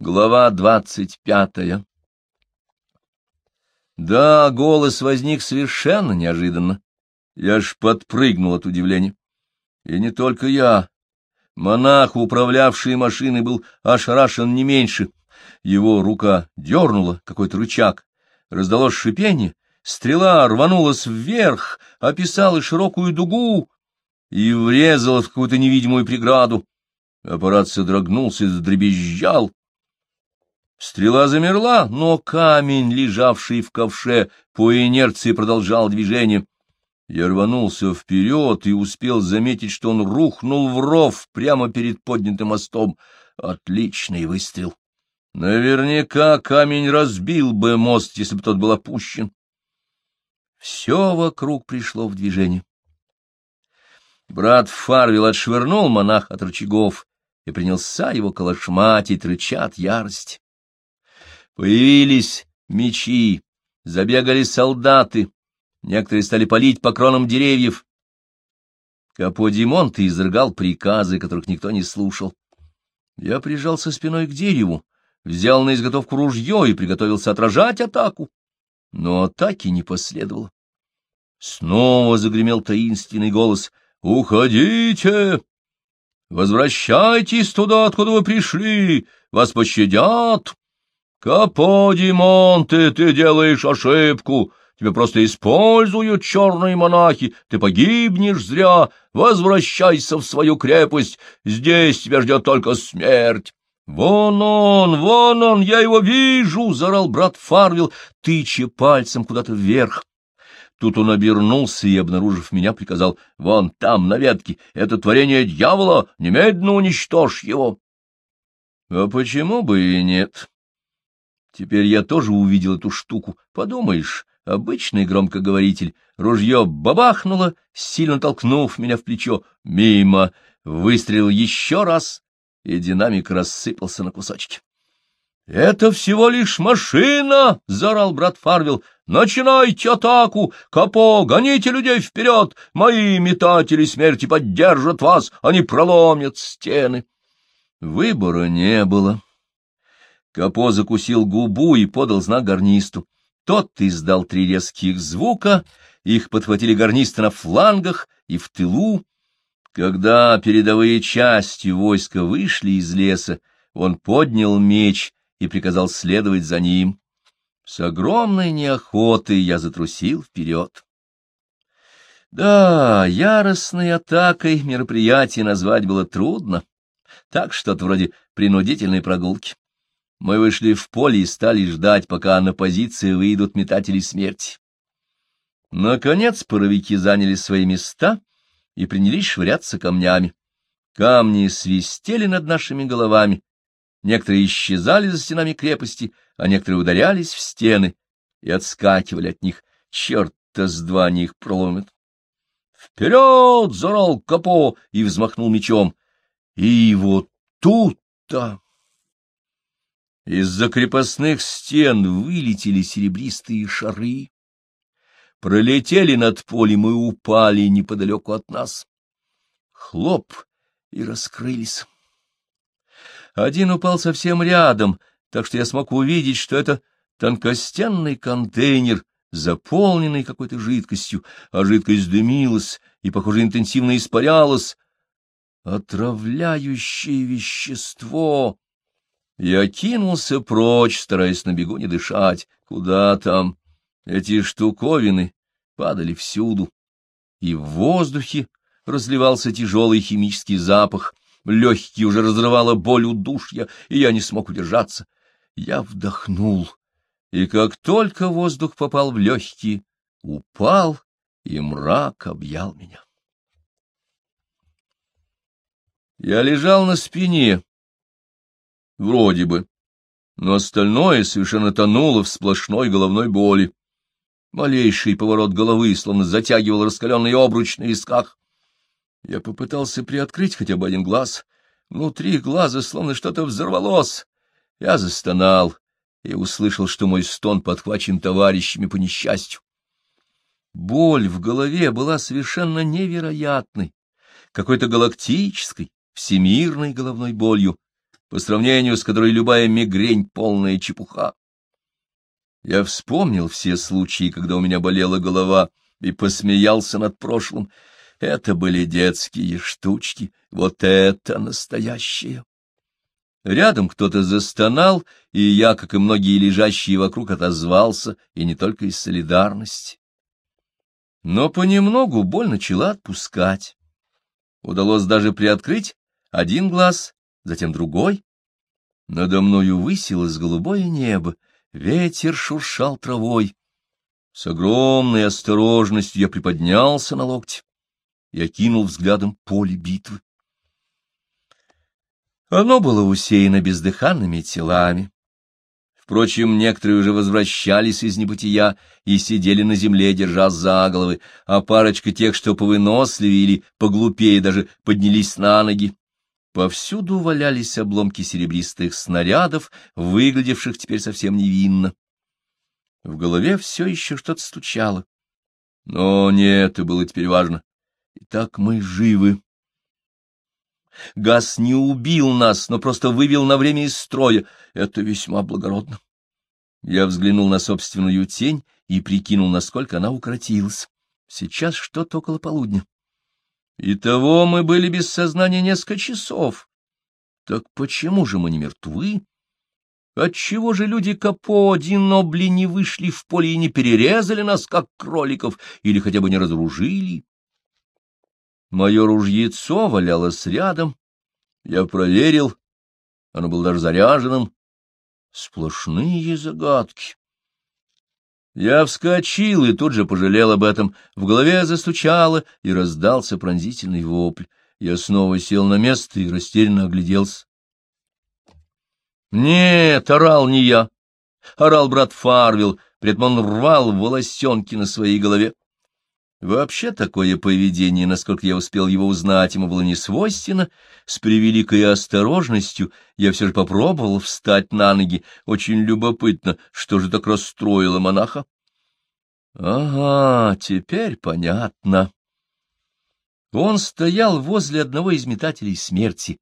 Глава двадцать пятая Да, голос возник совершенно неожиданно. Я аж подпрыгнул от удивления. И не только я. Монах, управлявший машиной, был ошарашен не меньше. Его рука дернула, какой-то рычаг. Раздалось шипение, стрела рванулась вверх, описала широкую дугу и врезалась в какую-то невидимую преграду. Аппарат содрогнулся и задребезжал. Стрела замерла, но камень, лежавший в ковше, по инерции продолжал движение. Я рванулся вперед и успел заметить, что он рухнул в ров прямо перед поднятым мостом. Отличный выстрел. Наверняка камень разбил бы мост, если бы тот был опущен. Все вокруг пришло в движение. Брат Фарвил отшвырнул монах от рычагов и принялся его колошматить, рыча от ярости. Появились мечи, забегали солдаты, некоторые стали палить по кронам деревьев. Каподимонт изрыгал приказы, которых никто не слушал. Я прижался спиной к дереву, взял на изготовку ружье и приготовился отражать атаку. Но атаки не последовало. Снова загремел таинственный голос «Уходите! Возвращайтесь туда, откуда вы пришли! Вас пощадят!» Каподи Монте, ты делаешь ошибку. Тебя просто используют черные монахи. Ты погибнешь зря. Возвращайся в свою крепость. Здесь тебя ждет только смерть. «Вон он, вон он, я его вижу!» — заорал брат Фарвилл, тыча пальцем куда-то вверх. Тут он обернулся и, обнаружив меня, приказал, «Вон там, на ветке, это творение дьявола, немедленно уничтожь его!» «А почему бы и нет?» Теперь я тоже увидел эту штуку. Подумаешь, обычный громкоговоритель. Ружье бабахнуло, сильно толкнув меня в плечо. Мимо. Выстрелил еще раз, и динамик рассыпался на кусочки. — Это всего лишь машина! — заорал брат Фарвилл. — Начинайте атаку! Капо, гоните людей вперед! Мои метатели смерти поддержат вас! Они проломят стены! Выбора не было. Капо закусил губу и подал знак гарнисту. Тот издал три резких звука, их подхватили гарнисты на флангах и в тылу. Когда передовые части войска вышли из леса, он поднял меч и приказал следовать за ним. С огромной неохотой я затрусил вперед. Да, яростной атакой мероприятие назвать было трудно, так что-то вроде принудительной прогулки. Мы вышли в поле и стали ждать, пока на позиции выйдут метатели смерти. Наконец паровики заняли свои места и принялись швыряться камнями. Камни свистели над нашими головами, некоторые исчезали за стенами крепости, а некоторые ударялись в стены и отскакивали от них. Черт-то с два они их проломят. «Вперед!» — зарал Капо и взмахнул мечом. И вот тут-то... Из-за крепостных стен вылетели серебристые шары, пролетели над полем и упали неподалеку от нас. Хлоп и раскрылись. Один упал совсем рядом, так что я смог увидеть, что это тонкостенный контейнер, заполненный какой-то жидкостью, а жидкость дымилась и, похоже, интенсивно испарялась. Отравляющее вещество! Я кинулся прочь, стараясь на бегу не дышать. Куда там? Эти штуковины падали всюду. И в воздухе разливался тяжелый химический запах. Легкие уже разрывала боль удушья, и я не смог удержаться. Я вдохнул, и как только воздух попал в легкие, упал, и мрак объял меня. Я лежал на спине, Вроде бы. Но остальное совершенно тонуло в сплошной головной боли. Малейший поворот головы словно затягивал раскаленный обруч на висках. Я попытался приоткрыть хотя бы один глаз. Внутри глаза словно что-то взорвалось. Я застонал и услышал, что мой стон подхвачен товарищами по несчастью. Боль в голове была совершенно невероятной, какой-то галактической, всемирной головной болью, по сравнению с которой любая мигрень — полная чепуха. Я вспомнил все случаи, когда у меня болела голова, и посмеялся над прошлым. Это были детские штучки, вот это настоящее. Рядом кто-то застонал, и я, как и многие лежащие вокруг, отозвался, и не только из солидарности. Но понемногу боль начала отпускать. Удалось даже приоткрыть один глаз, затем другой. Надо мною высилось голубое небо, ветер шуршал травой. С огромной осторожностью я приподнялся на локте и окинул взглядом поле битвы. Оно было усеяно бездыханными телами. Впрочем, некоторые уже возвращались из небытия и сидели на земле, держа за головы, а парочка тех, что повыносливее или поглупее, даже поднялись на ноги. Повсюду валялись обломки серебристых снарядов, выглядевших теперь совсем невинно. В голове все еще что-то стучало. Но не это было теперь важно. Итак, мы живы. Газ не убил нас, но просто вывел на время из строя. Это весьма благородно. Я взглянул на собственную тень и прикинул, насколько она укоротилась. Сейчас что-то около полудня. Итого мы были без сознания несколько часов. Так почему же мы не мертвы? Отчего же люди Капо, Динобли не вышли в поле и не перерезали нас, как кроликов, или хотя бы не разоружили? Мое ружьецо валялось рядом. Я проверил. Оно было даже заряженным. Сплошные загадки. Я вскочил и тут же пожалел об этом. В голове застучало, и раздался пронзительный вопль. Я снова сел на место и растерянно огляделся. Нет, орал не я. Орал брат Фарвилл, притом рвал волосенки на своей голове. Вообще такое поведение, насколько я успел его узнать, ему было не свойственно. С превеликой осторожностью я все же попробовал встать на ноги. Очень любопытно, что же так расстроило монаха. Ага, теперь понятно. Он стоял возле одного из метателей смерти.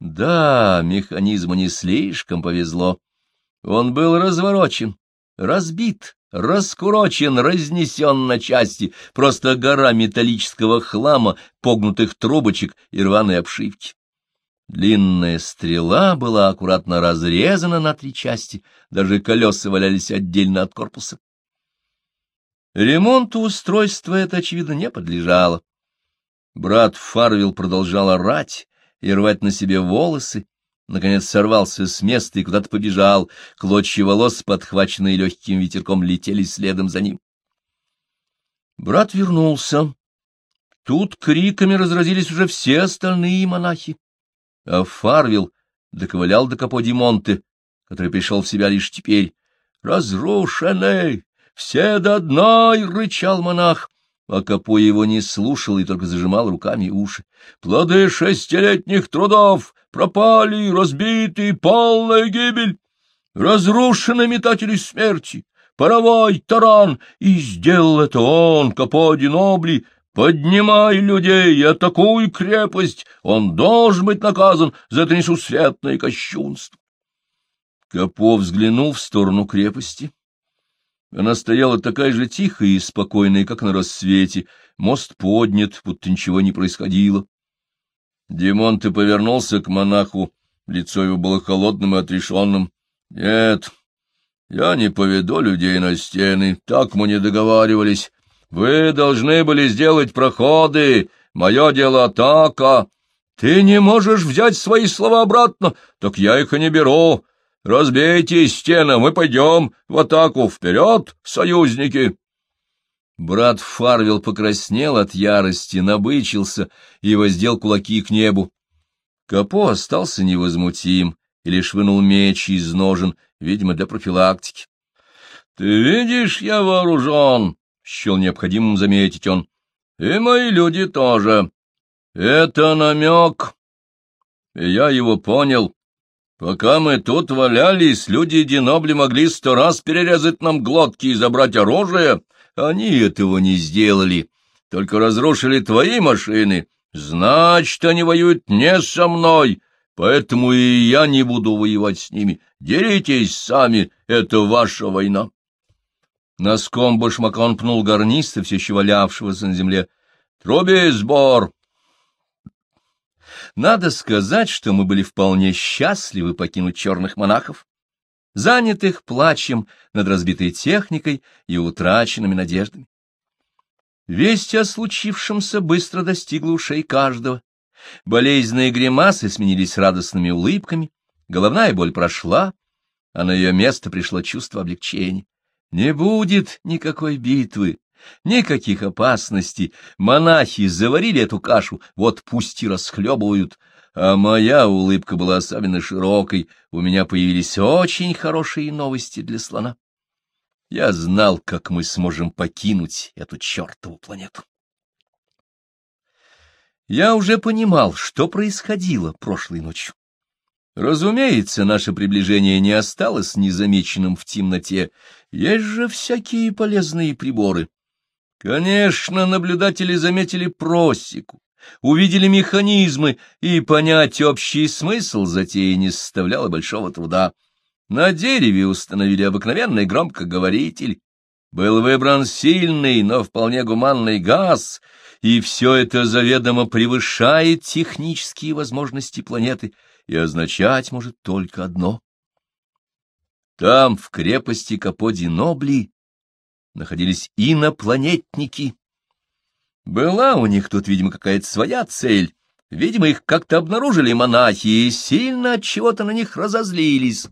Да, механизму не слишком повезло. Он был разворочен, разбит, раскурочен, разнесен на части, просто гора металлического хлама, погнутых трубочек и рваной обшивки. Длинная стрела была аккуратно разрезана на три части, даже колеса валялись отдельно от корпуса. Ремонту устройства это, очевидно, не подлежало. Брат Фарвилл продолжал орать и рвать на себе волосы, наконец сорвался с места и куда-то побежал. Клочья волос, подхваченные легким ветерком, летели следом за ним. Брат вернулся. Тут криками разразились уже все остальные монахи. А Фарвилл доковылял до Каподимонте, который пришел в себя лишь теперь. «Разрушены! Все до одной!» — рычал монах а Капо его не слушал и только зажимал руками уши. «Плоды шестилетних трудов пропали, разбиты, полная гибель, разрушены метатели смерти, паровой таран, и сделал это он, Капо Динобли, Поднимай людей и атакуй крепость, он должен быть наказан за это несусветное кощунство. Капо взглянул в сторону крепости. Она стояла такая же тихая и спокойная, как на рассвете. Мост поднят, будто ничего не происходило. Демонте повернулся к монаху. Лицо его было холодным и отрешенным. — Нет, я не поведу людей на стены, так мы не договаривались. Вы должны были сделать проходы, мое дело атака. Ты не можешь взять свои слова обратно, так я их и не беру. Разбейте стены, мы пойдем в атаку. Вперед, союзники! Брат Фарвел покраснел от ярости, набычился и воздел кулаки к небу. Капо остался невозмутим и лишь вынул меч из ножен, видимо, для профилактики. — Ты видишь, я вооружен, — счел необходимым заметить он. — И мои люди тоже. Это намек. И я его понял. Пока мы тут валялись, люди Динобли могли сто раз перерезать нам глотки и забрать оружие. Они этого не сделали, только разрушили твои машины. Значит, они воюют не со мной. Поэтому и я не буду воевать с ними. Деритесь сами, это ваша война. Носком башмака он пнул гарниста, все еще валявшегося на земле. — Труби сбор! Надо сказать, что мы были вполне счастливы покинуть черных монахов, занятых плачем над разбитой техникой и утраченными надеждами. Весть о случившемся быстро достигла ушей каждого. Болезненные гримасы сменились радостными улыбками, головная боль прошла, а на ее место пришло чувство облегчения. Не будет никакой битвы, никаких опасностей. Монахи заварили эту кашу, вот пусть и расхлебывают. А моя улыбка была особенно широкой, у меня появились очень хорошие новости для слона. Я знал, как мы сможем покинуть эту чертову планету. Я уже понимал, что происходило прошлой ночью. Разумеется, наше приближение не осталось незамеченным в темноте. Есть же всякие полезные приборы. Конечно, наблюдатели заметили просеку, увидели механизмы, и понять общий смысл затеи не составляло большого труда. На дереве установили обыкновенный громкоговоритель. Был выбран сильный, но вполне гуманный газ, и все это заведомо превышает технические возможности планеты — и означать может только одно. Там, в крепости Каподи-Нобли, находились инопланетники. Была у них тут, видимо, какая-то своя цель. Видимо, их как-то обнаружили монахи и сильно от чего-то на них разозлились.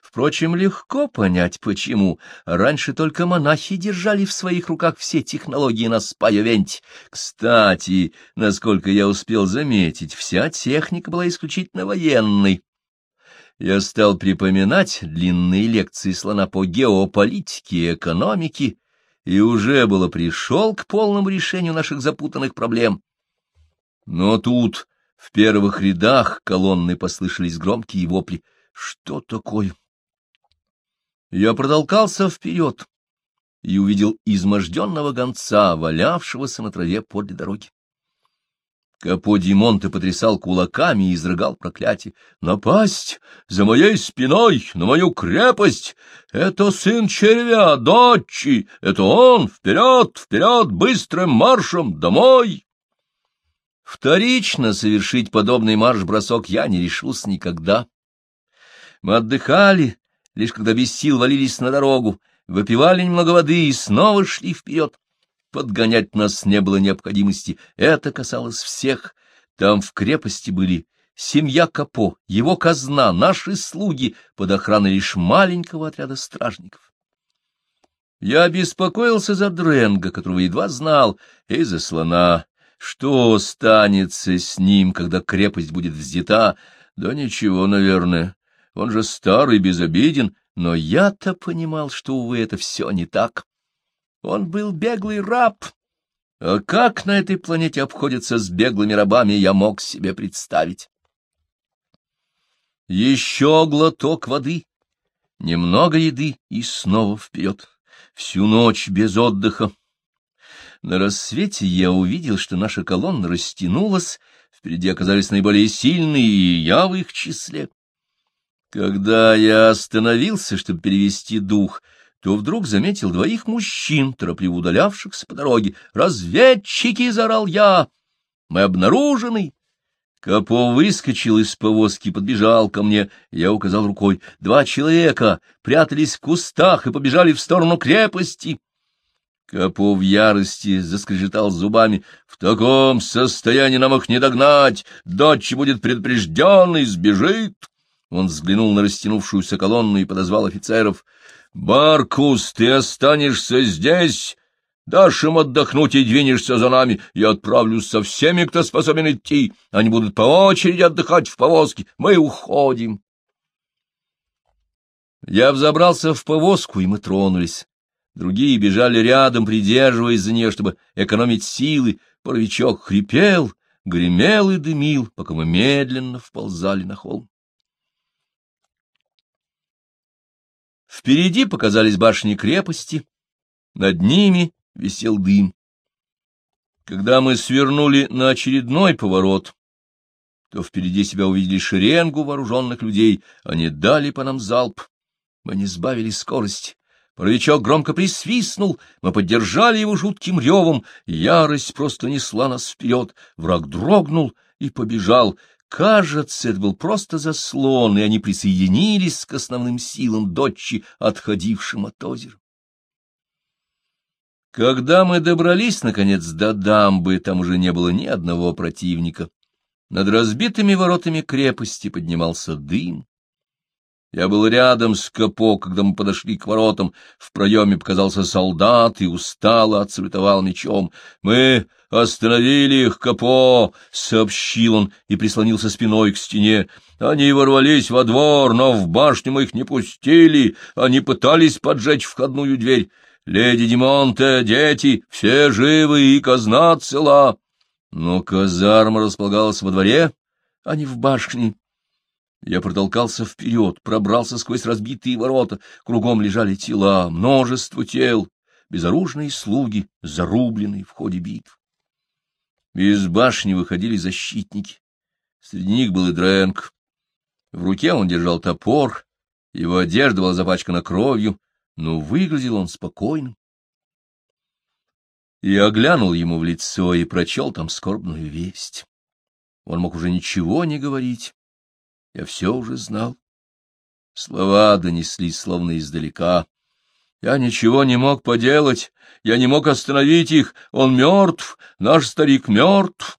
Впрочем, легко понять, почему. Раньше только монахи держали в своих руках все технологии на спайовенте. Кстати, насколько я успел заметить, вся техника была исключительно военной. Я стал припоминать длинные лекции слона по геополитике и экономике, и уже было пришел к полному решению наших запутанных проблем. Но тут, в первых рядах колонны, послышались громкие вопли. Что такое? Я протолкался вперед и увидел изможденного гонца, валявшегося на траве подле дороги. Каподи Монте потрясал кулаками и изрыгал проклятие. «Напасть! За моей спиной! На мою крепость! Это сын червя, дочи! Это он! Вперед! Вперед! Быстрым маршем! Домой!» Вторично совершить подобный марш-бросок я не решился никогда. Мы отдыхали, лишь когда без сил валились на дорогу, выпивали немного воды и снова шли вперед. Подгонять нас не было необходимости, это касалось всех. Там в крепости были семья Капо, его казна, наши слуги, под охраной лишь маленького отряда стражников. Я беспокоился за Дренга, которого едва знал, и за слона. Что станется с ним, когда крепость будет взята? Да ничего, наверное он же старый, безобиден, но я-то понимал, что, увы, это все не так. Он был беглый раб. А как на этой планете обходятся с беглыми рабами, я мог себе представить. Еще глоток воды, немного еды и снова вперед. Всю ночь без отдыха. На рассвете я увидел, что наша колонна растянулась, впереди оказались наиболее сильные, и я в их числе. Когда я остановился, чтобы перевести дух, то вдруг заметил двоих мужчин, торопливо удалявшихся по дороге. «Разведчики!» — заорал я. «Мы обнаружены!» Капо выскочил из повозки подбежал ко мне. Я указал рукой. Два человека прятались в кустах и побежали в сторону крепости. Капо в ярости заскрежетал зубами. «В таком состоянии нам их не догнать! Дочь будет предупрежден и сбежит!» Он взглянул на растянувшуюся колонну и подозвал офицеров. — Баркус, ты останешься здесь? Дашь им отдохнуть и двинешься за нами. Я отправлюсь со всеми, кто способен идти. Они будут по очереди отдыхать в повозке. Мы уходим. Я взобрался в повозку, и мы тронулись. Другие бежали рядом, придерживаясь за нее, чтобы экономить силы. Паровичок хрипел, гремел и дымил, пока мы медленно вползали на холм. Впереди показались башни крепости, над ними висел дым. Когда мы свернули на очередной поворот, то впереди себя увидели шеренгу вооруженных людей. Они дали по нам залп. Мы не сбавили скорость. Паровичок громко присвистнул, мы поддержали его жутким ревом, ярость просто несла нас вперед, враг дрогнул и побежал. Кажется, это был просто заслон, и они присоединились к основным силам дочи, отходившим от озера. Когда мы добрались, наконец, до дамбы, там уже не было ни одного противника. Над разбитыми воротами крепости поднимался дым. Я был рядом с Капо, когда мы подошли к воротам. В проеме показался солдат и устало отсалютовал мечом. «Мы остановили их, Капо!» — сообщил он и прислонился спиной к стене. «Они ворвались во двор, но в башню мы их не пустили. Они пытались поджечь входную дверь. Леди Димонте, дети, все живы и казна цела!» Но казарма располагалась во дворе, а не в башне. Я протолкался вперед, пробрался сквозь разбитые ворота. Кругом лежали тела, множество тел, безоружные слуги, зарубленные в ходе битв. Из башни выходили защитники. Среди них был и Дрэнк. В руке он держал топор, его одежда была запачкана кровью, но выглядел он спокойным. Я оглянул ему в лицо и прочел там скорбную весть. Он мог уже ничего не говорить я все уже знал. Слова донеслись словно издалека. Я ничего не мог поделать, я не мог остановить их. Он мертв, наш старик мертв.